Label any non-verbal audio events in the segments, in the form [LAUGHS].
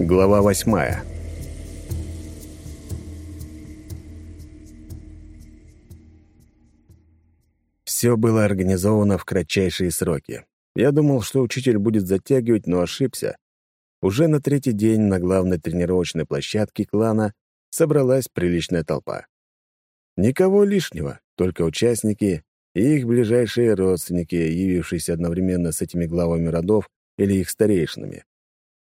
Глава восьмая. Все было организовано в кратчайшие сроки. Я думал, что учитель будет затягивать, но ошибся. Уже на третий день на главной тренировочной площадке клана собралась приличная толпа. Никого лишнего, только участники и их ближайшие родственники, явившиеся одновременно с этими главами родов или их старейшинами.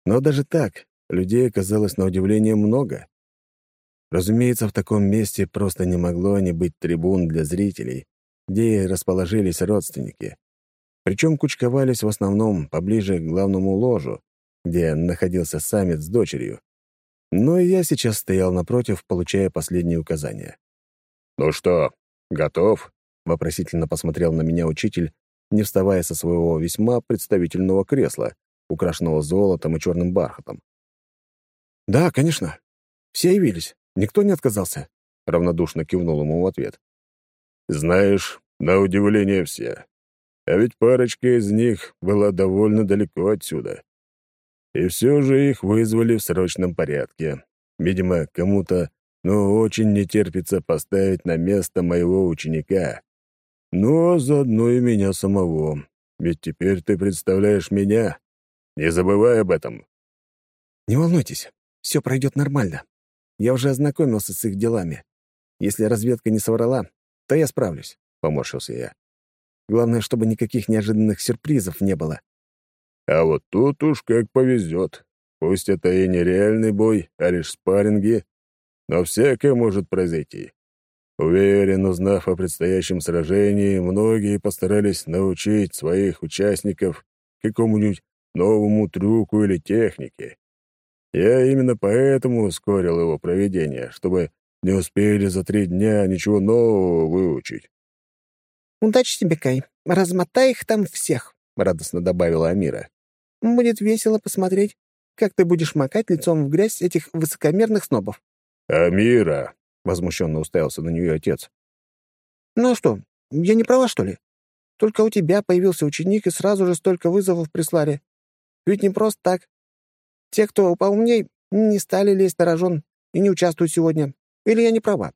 Но даже так, людей оказалось на удивление много. Разумеется, в таком месте просто не могло не быть трибун для зрителей, где расположились родственники. Причем кучковались в основном поближе к главному ложу, где находился саммит с дочерью. Но и я сейчас стоял напротив, получая последние указания. «Ну что, готов?» — вопросительно посмотрел на меня учитель, не вставая со своего весьма представительного кресла, украшенного золотом и черным бархатом. «Да, конечно. Все явились. Никто не отказался», — равнодушно кивнул ему в ответ. «Знаешь, на удивление все. А ведь парочка из них была довольно далеко отсюда. И все же их вызвали в срочном порядке. Видимо, кому-то, ну, очень не терпится поставить на место моего ученика. Ну, а заодно и меня самого. Ведь теперь ты представляешь меня. Не забывай об этом. Не волнуйтесь, все пройдет нормально. Я уже ознакомился с их делами. Если разведка не соврала, то я справлюсь, — поморщился я. Главное, чтобы никаких неожиданных сюрпризов не было. А вот тут уж как повезет. Пусть это и не реальный бой, а лишь спарринги, но всякое может произойти. Уверен, узнав о предстоящем сражении, многие постарались научить своих участников какому-нибудь новому трюку или технике. Я именно поэтому ускорил его проведение, чтобы не успели за три дня ничего нового выучить. «Удачи тебе, Кай. Размотай их там всех», — радостно добавила Амира. Будет весело посмотреть, как ты будешь макать лицом в грязь этих высокомерных снобов». «Амира!» — возмущенно уставился на нее отец. «Ну а что, я не права, что ли? Только у тебя появился ученик, и сразу же столько вызовов прислали. Ведь не просто так. Те, кто поумней, не стали лезть на рожон и не участвуют сегодня. Или я не права?»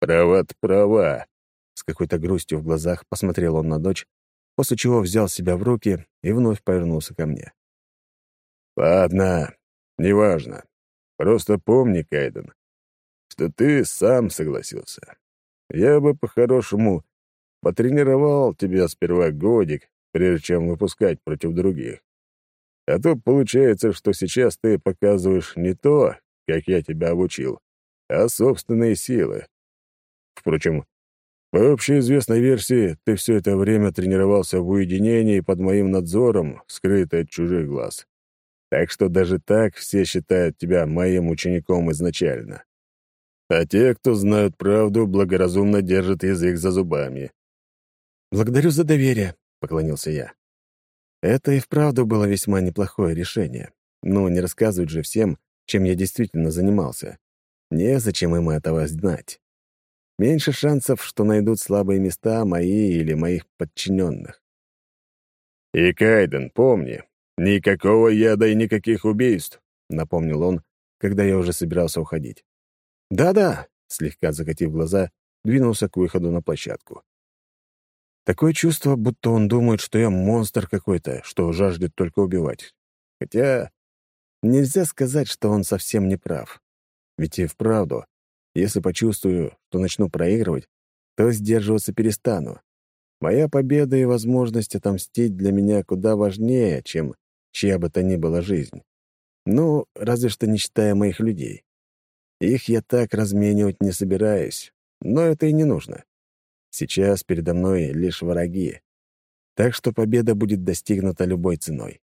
«Права-то права!» С какой-то грустью в глазах посмотрел он на дочь, после чего взял себя в руки и вновь повернулся ко мне. «Ладно, неважно. Просто помни, Кайден, что ты сам согласился. Я бы по-хорошему потренировал тебя сперва годик, прежде чем выпускать против других. А то получается, что сейчас ты показываешь не то, как я тебя обучил, а собственные силы. Впрочем, по общеизвестной версии, ты все это время тренировался в уединении под моим надзором, скрытый от чужих глаз. Так что даже так все считают тебя моим учеником изначально. А те, кто знают правду, благоразумно держат язык за зубами. «Благодарю за доверие», — поклонился я. Это и вправду было весьма неплохое решение. Но не рассказывать же всем, чем я действительно занимался. Незачем им этого знать меньше шансов, что найдут слабые места мои или моих подчиненных. «И, Кайден, помни, никакого яда и никаких убийств», — напомнил он, когда я уже собирался уходить. «Да-да», — слегка закатив глаза, двинулся к выходу на площадку. Такое чувство, будто он думает, что я монстр какой-то, что жаждет только убивать. Хотя нельзя сказать, что он совсем не прав. Ведь и вправду, если почувствую, что начну проигрывать, то сдерживаться перестану. Моя победа и возможность отомстить для меня куда важнее, чем чья бы то ни была жизнь. Ну, разве что не считая моих людей. Их я так разменивать не собираюсь, но это и не нужно. Сейчас передо мной лишь враги. Так что победа будет достигнута любой ценой.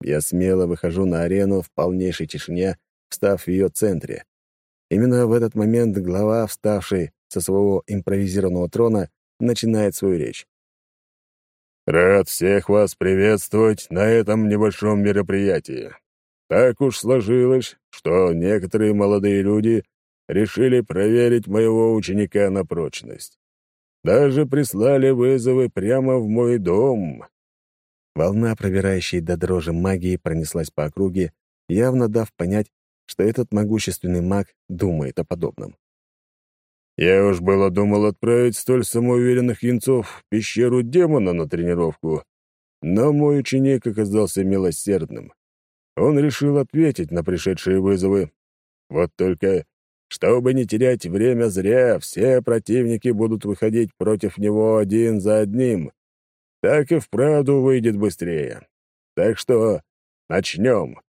Я смело выхожу на арену в полнейшей тишине, встав в ее центре. Именно в этот момент глава, вставший со своего импровизированного трона, начинает свою речь. «Рад всех вас приветствовать на этом небольшом мероприятии. Так уж сложилось, что некоторые молодые люди решили проверить моего ученика на прочность. Даже прислали вызовы прямо в мой дом». Волна, пробирающей до дрожи магии, пронеслась по округе, явно дав понять, что этот могущественный маг думает о подобном. «Я уж было думал отправить столь самоуверенных янцов в пещеру демона на тренировку, но мой ученик оказался милосердным. Он решил ответить на пришедшие вызовы. Вот только, чтобы не терять время зря, все противники будут выходить против него один за одним. Так и вправду выйдет быстрее. Так что начнем.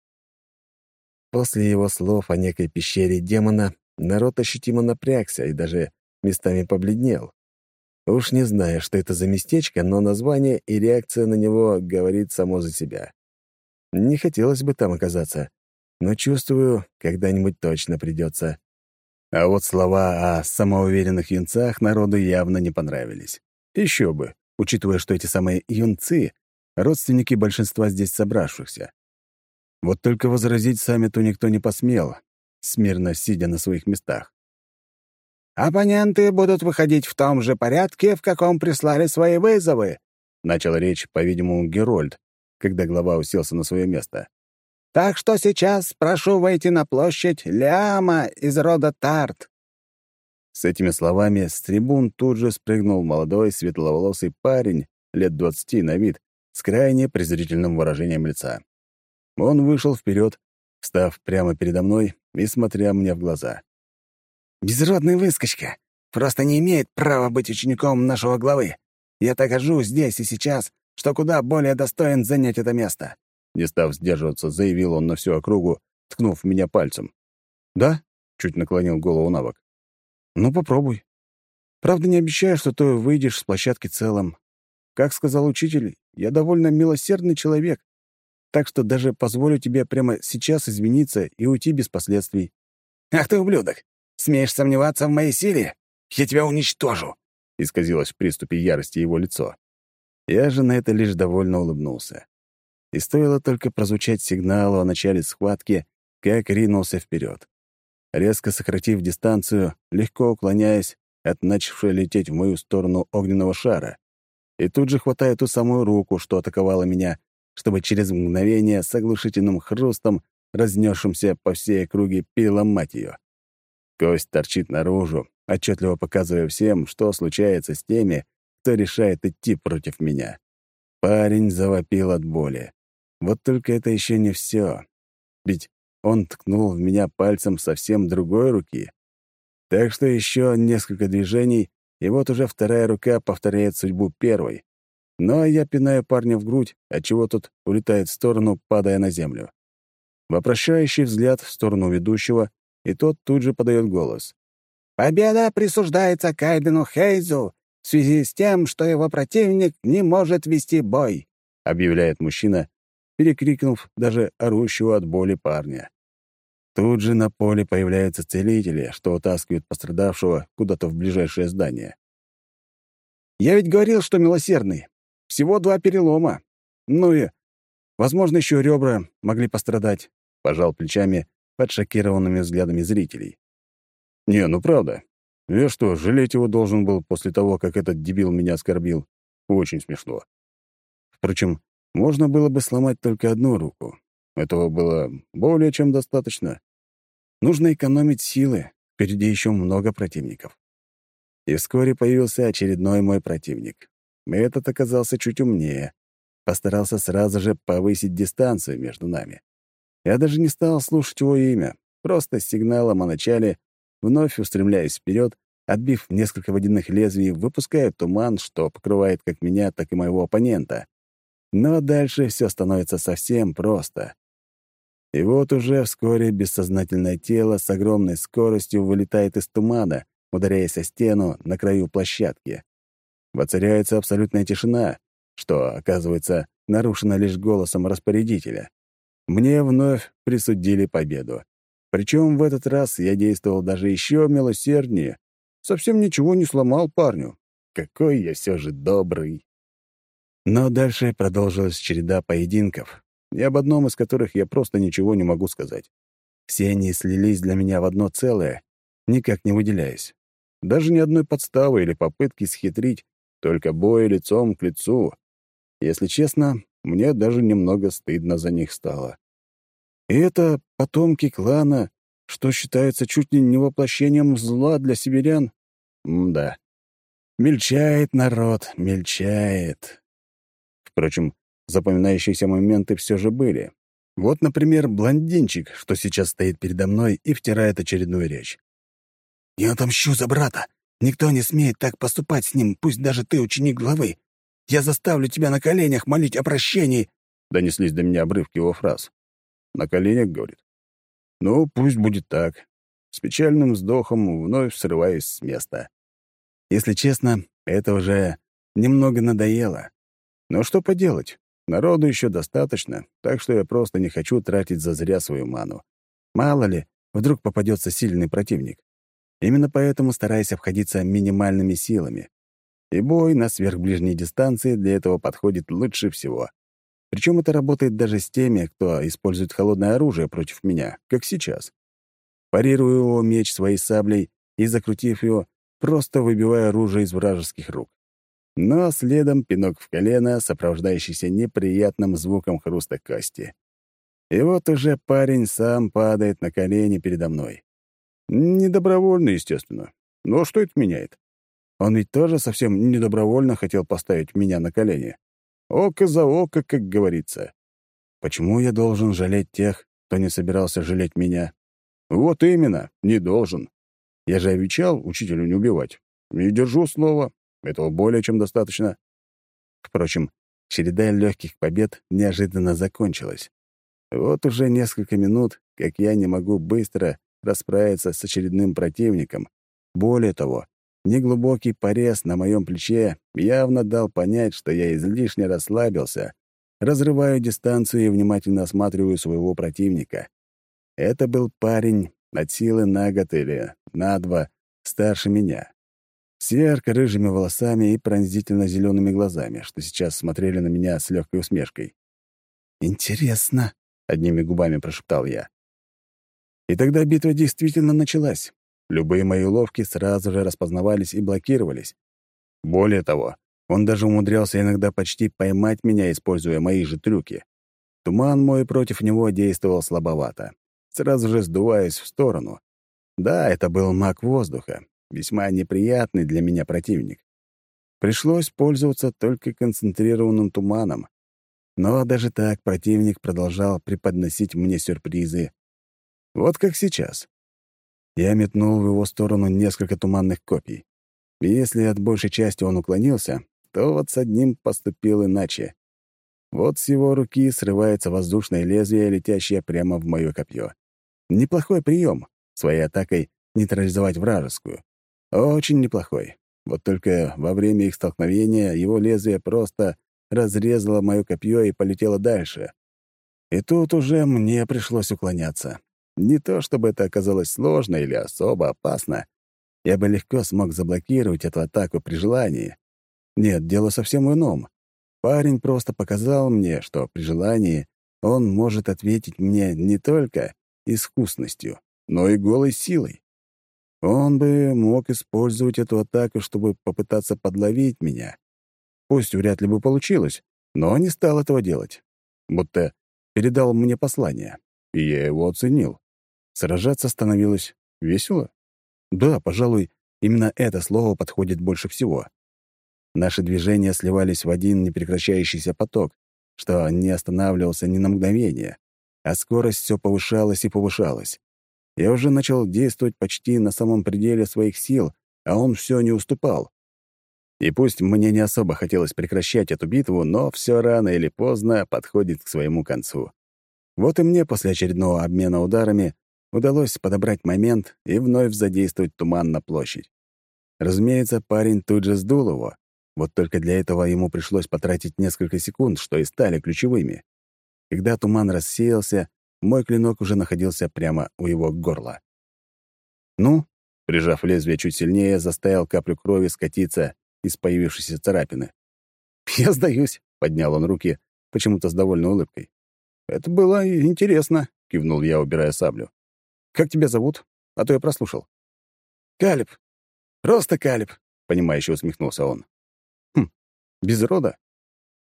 После его слов о некой пещере демона народ ощутимо напрягся и даже местами побледнел. Уж не знаю, что это за местечко, но название и реакция на него говорит само за себя. Не хотелось бы там оказаться, но чувствую, когда-нибудь точно придется. А вот слова о самоуверенных юнцах народу явно не понравились. Еще бы, учитывая, что эти самые юнцы — родственники большинства здесь собравшихся. Вот только возразить саммиту никто не посмел, смирно сидя на своих местах. «Оппоненты будут выходить в том же порядке, в каком прислали свои вызовы», — начал речь, по-видимому, Герольд, когда глава уселся на свое место. «Так что сейчас прошу выйти на площадь Ляма из рода Тарт». С этими словами с трибун тут же спрыгнул молодой светловолосый парень, лет двадцати на вид, с крайне презрительным выражением лица. Он вышел вперед, встав прямо передо мной и смотря мне в глаза. «Безродный выскочка! Просто не имеет права быть учеником нашего главы. Я докажу здесь и сейчас, что куда более достоин занять это место». Не став сдерживаться, заявил он на всю округу, ткнув меня пальцем. «Да?» — чуть наклонил голову на бок. «Ну, попробуй. Правда, не обещаю, что ты выйдешь с площадки целым. Как сказал учитель, я довольно милосердный человек, так что даже позволю тебе прямо сейчас извиниться и уйти без последствий». «Ах ты, ублюдок! Смеешь сомневаться в моей силе? Я тебя уничтожу!» — исказилось в приступе ярости его лицо. Я же на это лишь довольно улыбнулся. И стоило только прозвучать сигналу о начале схватки, как ринулся вперед. Резко сократив дистанцию, легко уклоняясь от начавшей лететь в мою сторону огненного шара. И тут же хватая ту самую руку, что атаковала меня, чтобы через мгновение с оглушительным хрустом, разнесшимся по всей округе, переломать ее. Кость торчит наружу, отчетливо показывая всем, что случается с теми, кто решает идти против меня. Парень завопил от боли. Вот только это еще не все. Ведь он ткнул в меня пальцем совсем другой руки. Так что еще несколько движений, и вот уже вторая рука повторяет судьбу первой. Ну а я пинаю парня в грудь, отчего тот улетает в сторону, падая на землю. Вопрощающий взгляд в сторону ведущего, и тот тут же подает голос. «Победа присуждается Кайдену Хейзу в связи с тем, что его противник не может вести бой», — объявляет мужчина, перекрикнув даже орущего от боли парня. Тут же на поле появляются целители, что утаскивают пострадавшего куда-то в ближайшее здание. «Я ведь говорил, что милосердный. Всего два перелома. Ну и, возможно, еще ребра могли пострадать», — пожал плечами под шокированными взглядами зрителей. «Не, ну правда. Я что, жалеть его должен был после того, как этот дебил меня оскорбил? Очень смешно. Впрочем, можно было бы сломать только одну руку. Этого было более чем достаточно. Нужно экономить силы, впереди еще много противников. И вскоре появился очередной мой противник. Этот оказался чуть умнее. Постарался сразу же повысить дистанцию между нами. Я даже не стал слушать его имя, просто сигналом о начале, вновь устремляясь вперед, отбив несколько водяных лезвий, выпуская туман, что покрывает как меня, так и моего оппонента. Но дальше все становится совсем просто. И вот уже вскоре бессознательное тело с огромной скоростью вылетает из тумана, ударяясь о стену на краю площадки. Воцаряется абсолютная тишина, что, оказывается, нарушена лишь голосом распорядителя. Мне вновь присудили победу. Причем в этот раз я действовал даже еще милосерднее. Совсем ничего не сломал парню. Какой я все же добрый. Но дальше продолжилась череда поединков, и об одном из которых я просто ничего не могу сказать. Все они слились для меня в одно целое, никак не выделяясь. Даже ни одной подставы или попытки схитрить только бой лицом к лицу. Если честно, мне даже немного стыдно за них стало. И это потомки клана, что считается чуть ли не воплощением зла для северян. М да. Мельчает народ, мельчает. Впрочем, запоминающиеся моменты все же были. Вот, например, блондинчик, что сейчас стоит передо мной и втирает очередную речь. «Я отомщу за брата. Никто не смеет так поступать с ним, пусть даже ты ученик главы. Я заставлю тебя на коленях молить о прощении!» Донеслись до меня обрывки его фраз. «На коленях?» — говорит. «Ну, пусть будет так». С печальным вздохом вновь срываюсь с места. Если честно, это уже немного надоело. Но что поделать? Народу еще достаточно, так что я просто не хочу тратить зазря свою ману. Мало ли, вдруг попадется сильный противник. Именно поэтому стараюсь обходиться минимальными силами. И бой на сверхближней дистанции для этого подходит лучше всего. Причем это работает даже с теми, кто использует холодное оружие против меня, как сейчас. Парирую его меч своей саблей и, закрутив его, просто выбиваю оружие из вражеских рук но следом пинок в колено, сопровождающийся неприятным звуком хруста кости. И вот уже парень сам падает на колени передо мной. Недобровольно, естественно. Но что это меняет? Он ведь тоже совсем недобровольно хотел поставить меня на колени. Око за око, как говорится. Почему я должен жалеть тех, кто не собирался жалеть меня? Вот именно, не должен. Я же обещал учителю не убивать. И держу слово. Этого более чем достаточно. Впрочем, череда легких побед неожиданно закончилась. Вот уже несколько минут, как я не могу быстро расправиться с очередным противником. Более того, неглубокий порез на моем плече явно дал понять, что я излишне расслабился, разрываю дистанцию и внимательно осматриваю своего противника. Это был парень от силы на год или на два старше меня с ярко-рыжими волосами и пронзительно зелеными глазами, что сейчас смотрели на меня с легкой усмешкой. «Интересно», — одними губами прошептал я. И тогда битва действительно началась. Любые мои уловки сразу же распознавались и блокировались. Более того, он даже умудрялся иногда почти поймать меня, используя мои же трюки. Туман мой против него действовал слабовато, сразу же сдуваясь в сторону. Да, это был маг воздуха, весьма неприятный для меня противник. Пришлось пользоваться только концентрированным туманом. Но даже так противник продолжал преподносить мне сюрпризы. Вот как сейчас. Я метнул в его сторону несколько туманных копий. И если от большей части он уклонился, то вот с одним поступил иначе. Вот с его руки срывается воздушное лезвие, летящее прямо в мое копье. Неплохой прием своей атакой нейтрализовать вражескую. Очень неплохой. Вот только во время их столкновения его лезвие просто разрезало мое копье и полетело дальше. И тут уже мне пришлось уклоняться. Не то чтобы это оказалось сложно или особо опасно. Я бы легко смог заблокировать эту атаку при желании. Нет, дело совсем в ином. Парень просто показал мне, что при желании он может ответить мне не только искусностью, но и голой силой. Он бы мог использовать эту атаку, чтобы попытаться подловить меня. Пусть вряд ли бы получилось, но не стал этого делать. Будто передал мне послание, и я его оценил. Сражаться становилось весело? Да, пожалуй, именно это слово подходит больше всего. Наши движения сливались в один непрекращающийся поток, что не останавливался ни на мгновение, а скорость все повышалась и повышалась. Я уже начал действовать почти на самом пределе своих сил, а он все не уступал. И пусть мне не особо хотелось прекращать эту битву, но все рано или поздно подходит к своему концу. Вот и мне после очередного обмена ударами удалось подобрать момент и вновь задействовать туман на площадь. Разумеется, парень тут же сдул его, вот только для этого ему пришлось потратить несколько секунд, что и стали ключевыми. Когда туман рассеялся, мой клинок уже находился прямо у его горла. «Ну?» — прижав лезвие чуть сильнее, заставил каплю крови скатиться из появившейся царапины. [LAUGHS] «Я сдаюсь», — поднял он руки, почему-то с довольной улыбкой. «Это было интересно», — кивнул я, убирая саблю. «Как тебя зовут? А то я прослушал». «Калиб. Просто Калиб», — понимающе усмехнулся он. «Хм, без рода?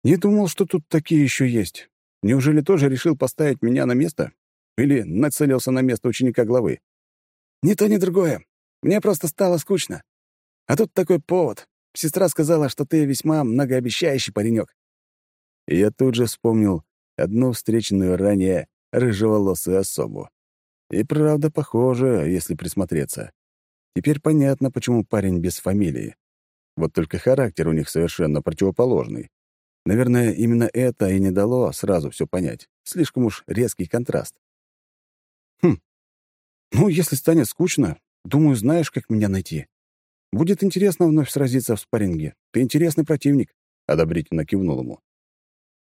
Не думал, что тут такие еще есть. Неужели тоже решил поставить меня на место? Или нацелился на место ученика главы. «Ни то, ни другое. Мне просто стало скучно. А тут такой повод. Сестра сказала, что ты весьма многообещающий паренек. Я тут же вспомнил одну встреченную ранее рыжеволосую особу. И правда похоже, если присмотреться. Теперь понятно, почему парень без фамилии. Вот только характер у них совершенно противоположный. Наверное, именно это и не дало сразу все понять. Слишком уж резкий контраст. Хм. Ну, если станет скучно, думаю, знаешь, как меня найти. Будет интересно вновь сразиться в спарринге. Ты интересный противник, — одобрительно кивнул ему.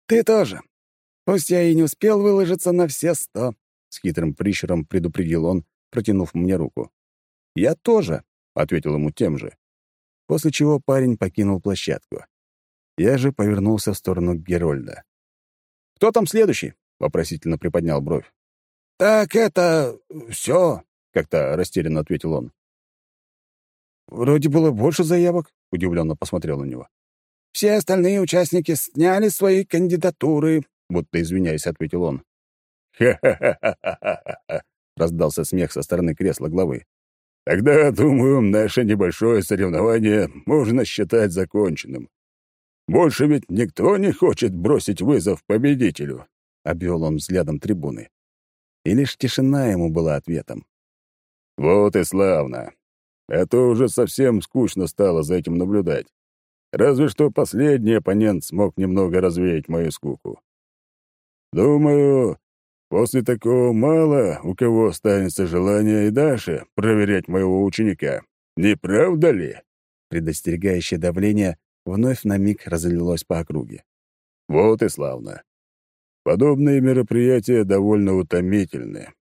Ты тоже. Пусть я и не успел выложиться на все сто, — с хитрым прищуром предупредил он, протянув мне руку. «Я тоже», — ответил ему тем же. После чего парень покинул площадку. Я же повернулся в сторону Герольда. «Кто там следующий?» — вопросительно приподнял бровь. «Так это... все, как-то растерянно ответил он. «Вроде было больше заявок», — удивленно посмотрел на него. «Все остальные участники сняли свои кандидатуры», — будто извиняясь, ответил он. «Ха-ха-ха-ха-ха-ха!» — раздался смех со стороны кресла главы. «Тогда, думаю, наше небольшое соревнование можно считать законченным. Больше ведь никто не хочет бросить вызов победителю», — обвел он взглядом трибуны. И лишь тишина ему была ответом. «Вот и славно. А то уже совсем скучно стало за этим наблюдать. Разве что последний оппонент смог немного развеять мою скуку. Думаю, после такого мало у кого останется желание и дальше проверять моего ученика. Не правда ли?» Предостерегающее давление вновь на миг разлилось по округе. «Вот и славно. Подобные мероприятия довольно утомительны.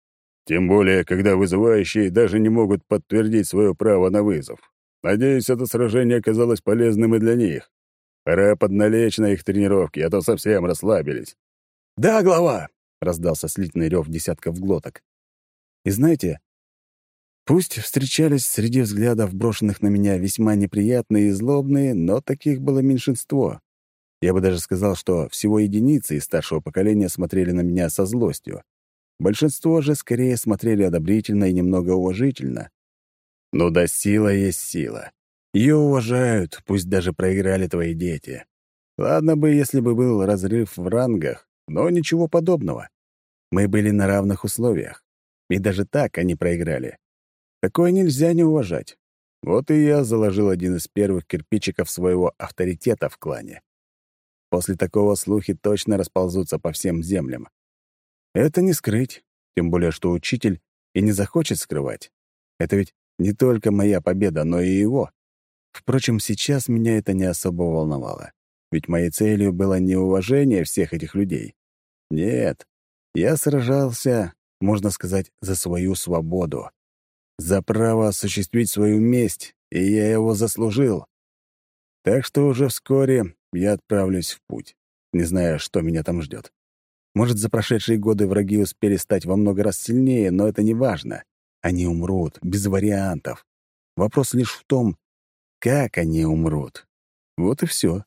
Тем более, когда вызывающие даже не могут подтвердить свое право на вызов. Надеюсь, это сражение оказалось полезным и для них. Пора подналечь на их тренировки, а то совсем расслабились. «Да, глава!» — раздался слитный рев десятков глоток. И знаете, пусть встречались среди взглядов, брошенных на меня, весьма неприятные и злобные, но таких было меньшинство. Я бы даже сказал, что всего единицы из старшего поколения смотрели на меня со злостью. Большинство же скорее смотрели одобрительно и немного уважительно. Ну да сила есть сила. Ее уважают, пусть даже проиграли твои дети. Ладно бы, если бы был разрыв в рангах, но ничего подобного. Мы были на равных условиях. И даже так они проиграли. Такое нельзя не уважать. Вот и я заложил один из первых кирпичиков своего авторитета в клане. После такого слухи точно расползутся по всем землям. Это не скрыть, тем более что учитель и не захочет скрывать. Это ведь не только моя победа, но и его. Впрочем, сейчас меня это не особо волновало, ведь моей целью было не уважение всех этих людей. Нет, я сражался, можно сказать, за свою свободу, за право осуществить свою месть, и я его заслужил. Так что уже вскоре я отправлюсь в путь, не зная, что меня там ждет. Может, за прошедшие годы враги успели стать во много раз сильнее, но это не важно. Они умрут, без вариантов. Вопрос лишь в том, как они умрут. Вот и все.